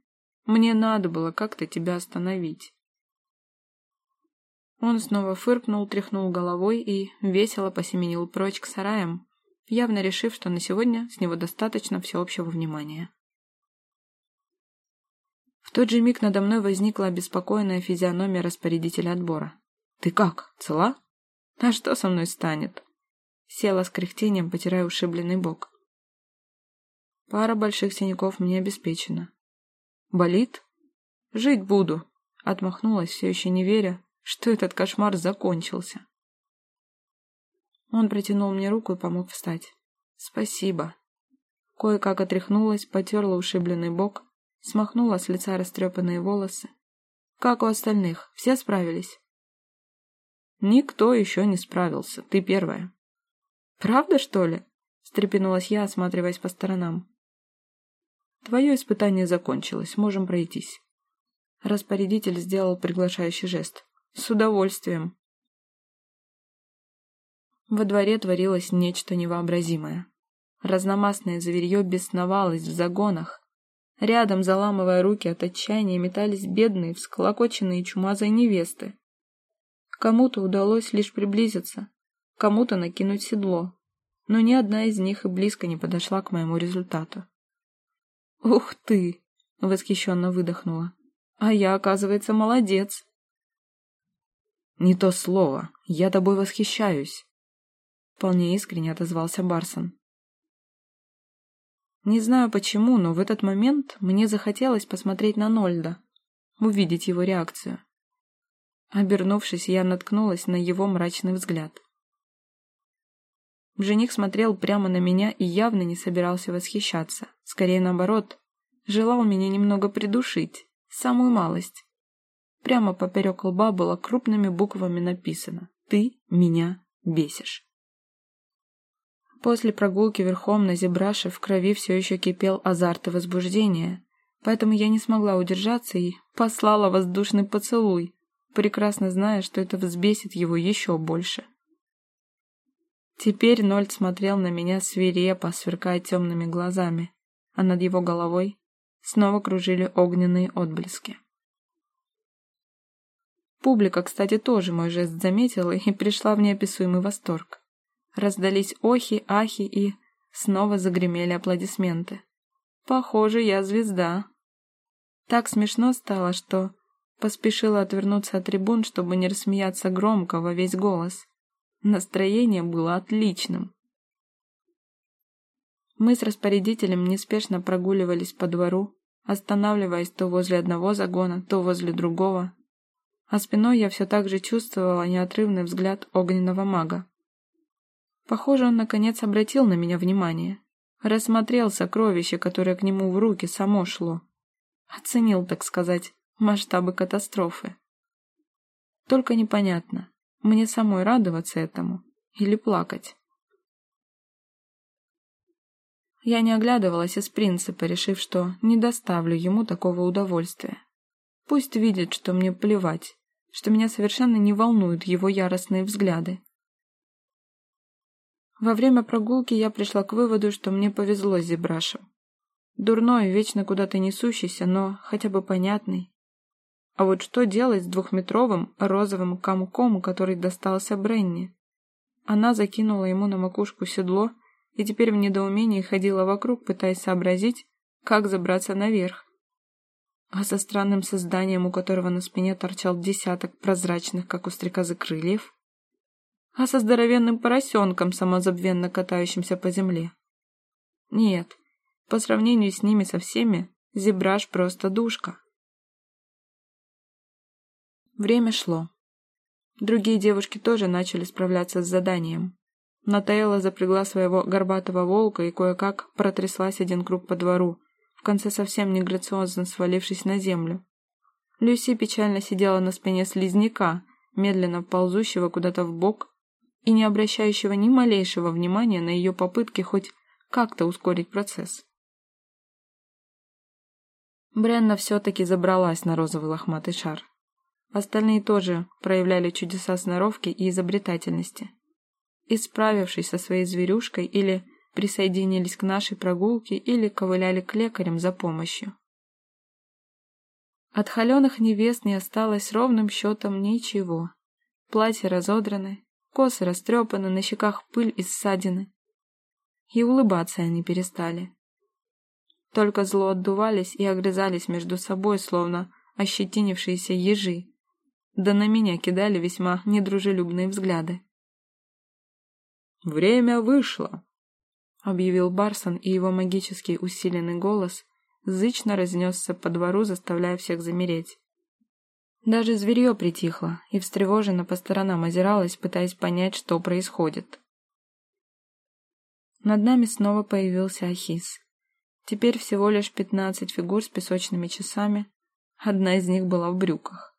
«Мне надо было как-то тебя остановить». Он снова фыркнул, тряхнул головой и весело посеменил прочь к сараям, явно решив, что на сегодня с него достаточно всеобщего внимания. Тот же миг надо мной возникла обеспокоенная физиономия распорядителя отбора. «Ты как, цела?» «А что со мной станет?» Села с кряхтением, потирая ушибленный бок. Пара больших синяков мне обеспечена. Болит? Жить буду. Отмахнулась, все еще не веря, что этот кошмар закончился. Он протянул мне руку и помог встать. Спасибо. Кое-как отряхнулась, потерла ушибленный бок, смахнула с лица растрепанные волосы. Как у остальных, все справились? Никто еще не справился, ты первая. Правда, что ли? Встрепенулась я, осматриваясь по сторонам. Твое испытание закончилось, можем пройтись. Распорядитель сделал приглашающий жест. С удовольствием. Во дворе творилось нечто невообразимое. Разномастное зверье бесновалось в загонах. Рядом, заламывая руки от отчаяния, метались бедные, всколокоченные чумазой невесты. Кому-то удалось лишь приблизиться, кому-то накинуть седло, но ни одна из них и близко не подошла к моему результату. «Ух ты!» — восхищенно выдохнула. «А я, оказывается, молодец!» «Не то слово. Я тобой восхищаюсь!» Вполне искренне отозвался Барсон. Не знаю почему, но в этот момент мне захотелось посмотреть на Нольда, увидеть его реакцию. Обернувшись, я наткнулась на его мрачный взгляд. Жених смотрел прямо на меня и явно не собирался восхищаться. Скорее наоборот, желал меня немного придушить, самую малость. Прямо поперек лба было крупными буквами написано «Ты меня бесишь». После прогулки верхом на зебраше в крови все еще кипел азарт и возбуждение, поэтому я не смогла удержаться и послала воздушный поцелуй, прекрасно зная, что это взбесит его еще больше. Теперь Нольд смотрел на меня свирепо, сверкая темными глазами, а над его головой снова кружили огненные отблески. Публика, кстати, тоже мой жест заметила и пришла в неописуемый восторг. Раздались охи, ахи и снова загремели аплодисменты. Похоже, я звезда. Так смешно стало, что поспешила отвернуться от трибун, чтобы не рассмеяться громко во весь голос. Настроение было отличным. Мы с распорядителем неспешно прогуливались по двору, останавливаясь то возле одного загона, то возле другого. А спиной я все так же чувствовала неотрывный взгляд огненного мага. Похоже, он наконец обратил на меня внимание. Рассмотрел сокровище, которое к нему в руки само шло. Оценил, так сказать, масштабы катастрофы. Только непонятно, мне самой радоваться этому или плакать. Я не оглядывалась из принципа, решив, что не доставлю ему такого удовольствия. Пусть видит, что мне плевать, что меня совершенно не волнуют его яростные взгляды. Во время прогулки я пришла к выводу, что мне повезло с Зебрашем. Дурной, вечно куда-то несущийся, но хотя бы понятный. А вот что делать с двухметровым розовым комком, который достался Бренни? Она закинула ему на макушку седло и теперь в недоумении ходила вокруг, пытаясь сообразить, как забраться наверх. А со странным созданием, у которого на спине торчал десяток прозрачных, как у стрекозы, крыльев? А со здоровенным поросенком, самозабвенно катающимся по земле? Нет, по сравнению с ними со всеми, зебраж просто душка. Время шло. Другие девушки тоже начали справляться с заданием. Натаэла запрягла своего горбатого волка и кое-как протряслась один круг по двору, в конце совсем не грациозно свалившись на землю. Люси печально сидела на спине слизняка, медленно ползущего куда-то в бок и не обращающего ни малейшего внимания на ее попытки хоть как-то ускорить процесс. Бренна все-таки забралась на розовый лохматый шар. Остальные тоже проявляли чудеса сноровки и изобретательности и, справившись со своей зверюшкой, или присоединились к нашей прогулке, или ковыляли к лекарям за помощью. От холеных невест не осталось ровным счетом ничего. Платья разодраны, косы растрепаны, на щеках пыль и ссадины. И улыбаться они перестали. Только зло отдувались и огрызались между собой, словно ощетинившиеся ежи. Да на меня кидали весьма недружелюбные взгляды. «Время вышло», — объявил Барсон, и его магический усиленный голос зычно разнесся по двору, заставляя всех замереть. Даже зверье притихло и встревоженно по сторонам озиралось, пытаясь понять, что происходит. Над нами снова появился Ахис. Теперь всего лишь пятнадцать фигур с песочными часами. Одна из них была в брюках.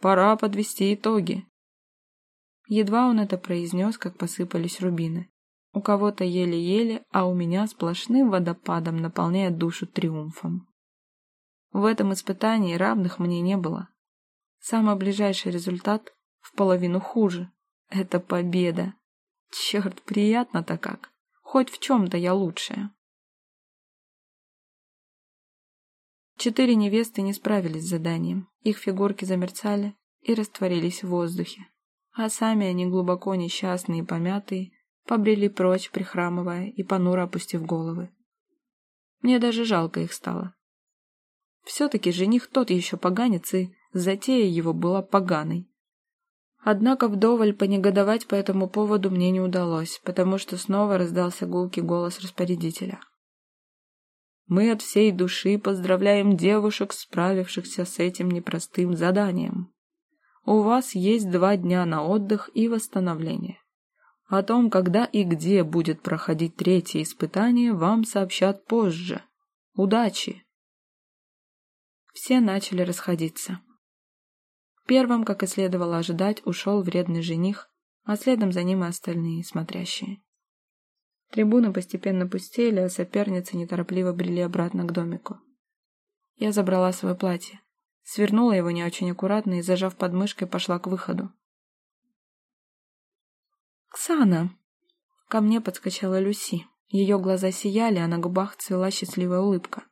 «Пора подвести итоги», Едва он это произнес, как посыпались рубины. У кого-то еле-еле, а у меня сплошным водопадом, наполняя душу триумфом. В этом испытании равных мне не было. Самый ближайший результат в половину хуже. Это победа. Черт, приятно-то как. Хоть в чем-то я лучшая. Четыре невесты не справились с заданием. Их фигурки замерцали и растворились в воздухе а сами они глубоко несчастные и помятые, побрели прочь, прихрамывая и понуро опустив головы. Мне даже жалко их стало. Все-таки жених тот еще поганец, и затея его была поганой. Однако вдоволь понегодовать по этому поводу мне не удалось, потому что снова раздался гулкий голос распорядителя. «Мы от всей души поздравляем девушек, справившихся с этим непростым заданием. У вас есть два дня на отдых и восстановление. О том, когда и где будет проходить третье испытание, вам сообщат позже. Удачи! Все начали расходиться. Первым, как и следовало ожидать, ушел вредный жених, а следом за ним и остальные смотрящие. Трибуны постепенно пустели, а соперницы неторопливо брели обратно к домику. Я забрала свое платье. Свернула его не очень аккуратно и, зажав подмышкой, пошла к выходу. «Ксана!» Ко мне подскочила Люси. Ее глаза сияли, а на губах цвела счастливая улыбка.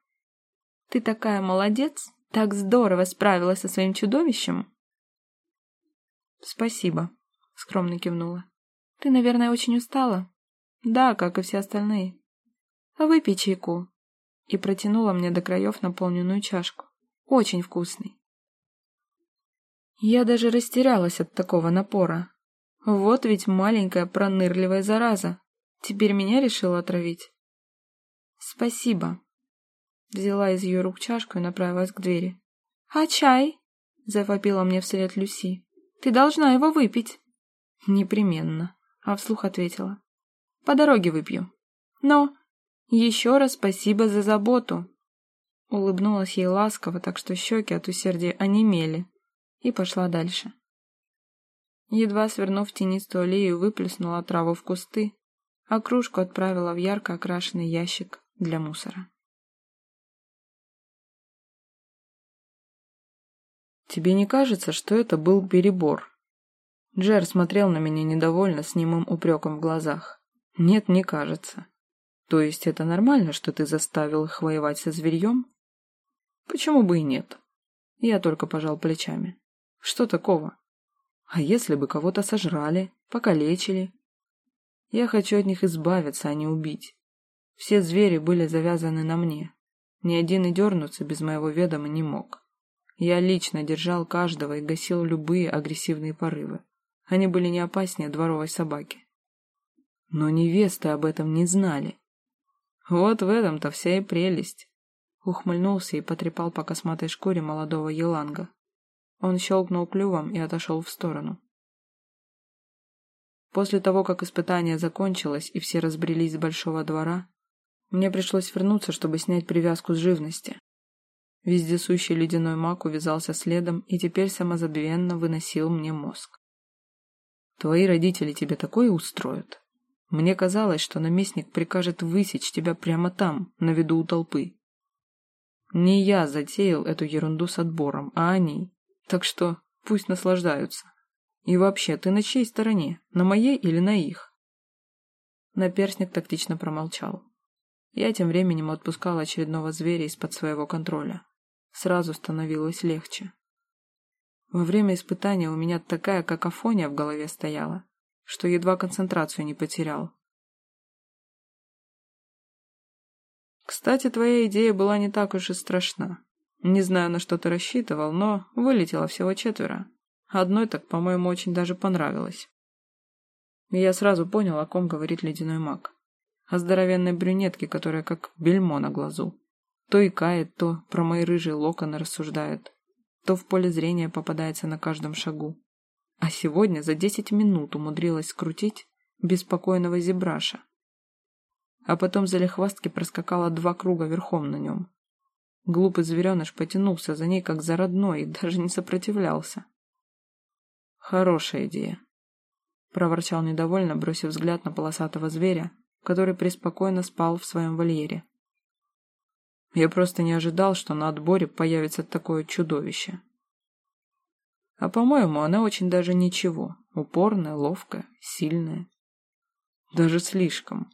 «Ты такая молодец! Так здорово справилась со своим чудовищем!» Спасибо, скромно кивнула. Ты, наверное, очень устала? Да, как и все остальные. А выпей чайку. И протянула мне до краев наполненную чашку. Очень вкусный. Я даже растерялась от такого напора. Вот ведь маленькая пронырливая зараза. Теперь меня решила отравить. Спасибо. Взяла из ее рук чашку и направилась к двери. А чай? Завопила мне вслед Люси. Ты должна его выпить. Непременно. А вслух ответила. По дороге выпью. Но еще раз спасибо за заботу. Улыбнулась ей ласково, так что щеки от усердия онемели, и пошла дальше. Едва свернув тенистую аллею, выплеснула траву в кусты, а кружку отправила в ярко окрашенный ящик для мусора. «Тебе не кажется, что это был перебор?» Джер смотрел на меня недовольно с немым упреком в глазах. «Нет, не кажется. То есть это нормально, что ты заставил их воевать со зверьем?» «Почему бы и нет?» Я только пожал плечами. «Что такого? А если бы кого-то сожрали, покалечили? Я хочу от них избавиться, а не убить. Все звери были завязаны на мне. Ни один и дернуться без моего ведома не мог. Я лично держал каждого и гасил любые агрессивные порывы. Они были не опаснее дворовой собаки. Но невесты об этом не знали. Вот в этом-то вся и прелесть. Ухмыльнулся и потрепал по косматой шкуре молодого еланга. Он щелкнул клювом и отошел в сторону. После того, как испытание закончилось и все разбрелись с большого двора, мне пришлось вернуться, чтобы снять привязку с живности. Вездесущий ледяной маг увязался следом и теперь самозабвенно выносил мне мозг. Твои родители тебе такое устроят. Мне казалось, что наместник прикажет высечь тебя прямо там, на виду у толпы. Не я затеял эту ерунду с отбором, а они. Так что пусть наслаждаются. И вообще, ты на чьей стороне? На моей или на их? Наперсник тактично промолчал. Я тем временем отпускал очередного зверя из-под своего контроля. Сразу становилось легче. Во время испытания у меня такая какофония в голове стояла, что едва концентрацию не потерял. Кстати, твоя идея была не так уж и страшна. Не знаю, на что ты рассчитывал, но вылетело всего четверо. Одной так, по-моему, очень даже понравилось. я сразу понял, о ком говорит ледяной маг. О здоровенной брюнетке, которая как бельмо на глазу. То икает, то про мои рыжие локоны рассуждает, то в поле зрения попадается на каждом шагу. А сегодня за десять минут умудрилась скрутить беспокойного зебраша. А потом за лихвастки проскакала два круга верхом на нем. Глупый звереныш потянулся за ней, как за родной, и даже не сопротивлялся. «Хорошая идея», — проворчал недовольно, бросив взгляд на полосатого зверя, который преспокойно спал в своем вольере. «Я просто не ожидал, что на отборе появится такое чудовище. А, по-моему, она очень даже ничего, упорная, ловкая, сильная. Даже слишком».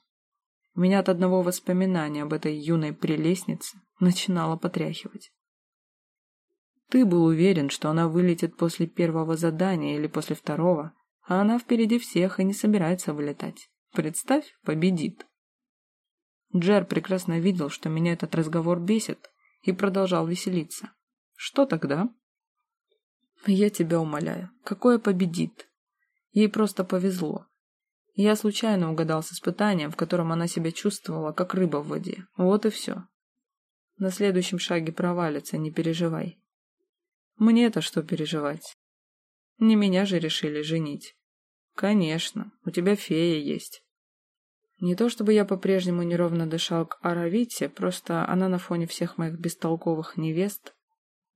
Меня от одного воспоминания об этой юной прелестнице начинало потряхивать. Ты был уверен, что она вылетит после первого задания или после второго, а она впереди всех и не собирается вылетать. Представь, победит. Джер прекрасно видел, что меня этот разговор бесит, и продолжал веселиться. Что тогда? Я тебя умоляю, какое победит? Ей просто повезло. Я случайно угадал с испытанием, в котором она себя чувствовала, как рыба в воде. Вот и все. На следующем шаге провалится, не переживай. Мне-то что переживать? Не меня же решили женить. Конечно, у тебя фея есть. Не то чтобы я по-прежнему неровно дышал к Аравите, просто она на фоне всех моих бестолковых невест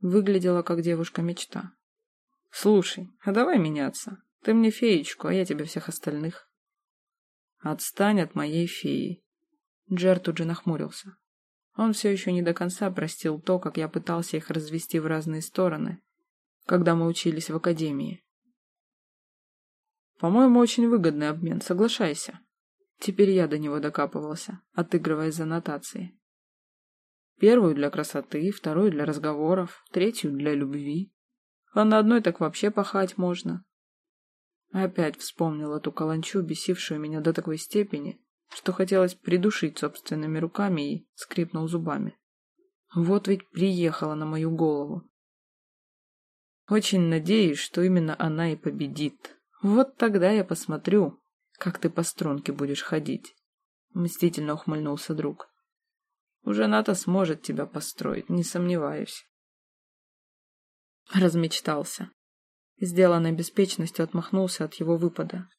выглядела как девушка-мечта. Слушай, а давай меняться. Ты мне феечку, а я тебе всех остальных. Отстань от моей феи. Джер тут же нахмурился. Он все еще не до конца простил то, как я пытался их развести в разные стороны, когда мы учились в академии. По-моему, очень выгодный обмен, соглашайся. Теперь я до него докапывался, отыгрывая за нотации. Первую для красоты, вторую для разговоров, третью для любви. А на одной так вообще пахать можно. Опять вспомнил эту каланчу, бесившую меня до такой степени, что хотелось придушить собственными руками и скрипнул зубами. Вот ведь приехала на мою голову. Очень надеюсь, что именно она и победит. Вот тогда я посмотрю, как ты по струнке будешь ходить. Мстительно ухмыльнулся друг. Уже Ната сможет тебя построить, не сомневаюсь. Размечтался. Сделанной беспечностью отмахнулся от его выпада.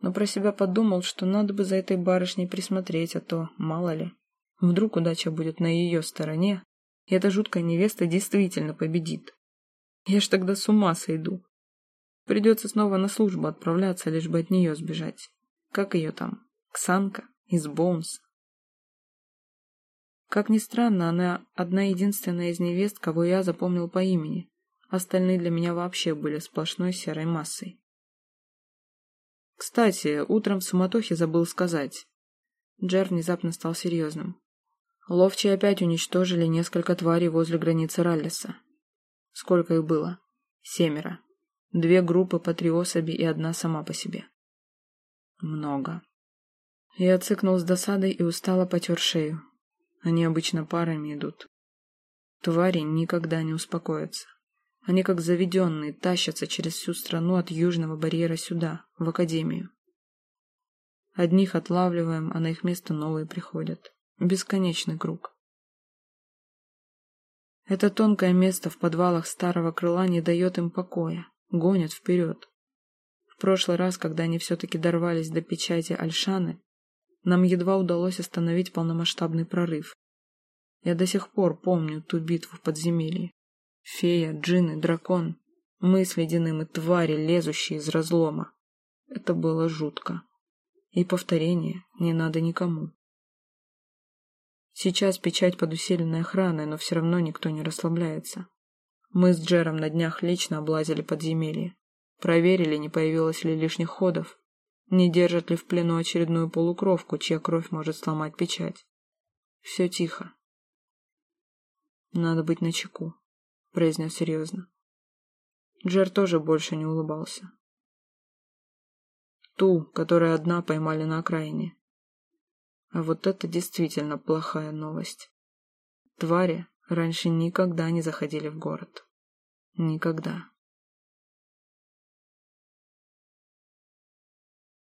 Но про себя подумал, что надо бы за этой барышней присмотреть, а то, мало ли, вдруг удача будет на ее стороне, и эта жуткая невеста действительно победит. Я ж тогда с ума сойду. Придется снова на службу отправляться, лишь бы от нее сбежать. Как ее там? Ксанка? Из Боунс? Как ни странно, она одна единственная из невест, кого я запомнил по имени. Остальные для меня вообще были сплошной серой массой. Кстати, утром в суматохе забыл сказать. Джер внезапно стал серьезным. Ловчие опять уничтожили несколько тварей возле границы Раллиса. Сколько их было? Семеро. Две группы по три особи и одна сама по себе. Много. Я цыкнул с досадой и устало потер шею. Они обычно парами идут. Твари никогда не успокоятся. Они как заведенные тащатся через всю страну от южного барьера сюда, в академию. Одних отлавливаем, а на их место новые приходят. Бесконечный круг. Это тонкое место в подвалах старого крыла не дает им покоя, гонит вперед. В прошлый раз, когда они все-таки дорвались до печати Альшаны, нам едва удалось остановить полномасштабный прорыв. Я до сих пор помню ту битву в подземелье. Фея, джинны, дракон, мы с ледяным и твари, лезущие из разлома. Это было жутко. И повторения не надо никому. Сейчас печать под усиленной охраной, но все равно никто не расслабляется. Мы с Джером на днях лично облазили подземелье. Проверили, не появилось ли лишних ходов. Не держат ли в плену очередную полукровку, чья кровь может сломать печать. Все тихо. Надо быть начеку, произнес серьезно. Джер тоже больше не улыбался. Ту, которая одна поймали на окраине. А вот это действительно плохая новость. Твари раньше никогда не заходили в город. Никогда.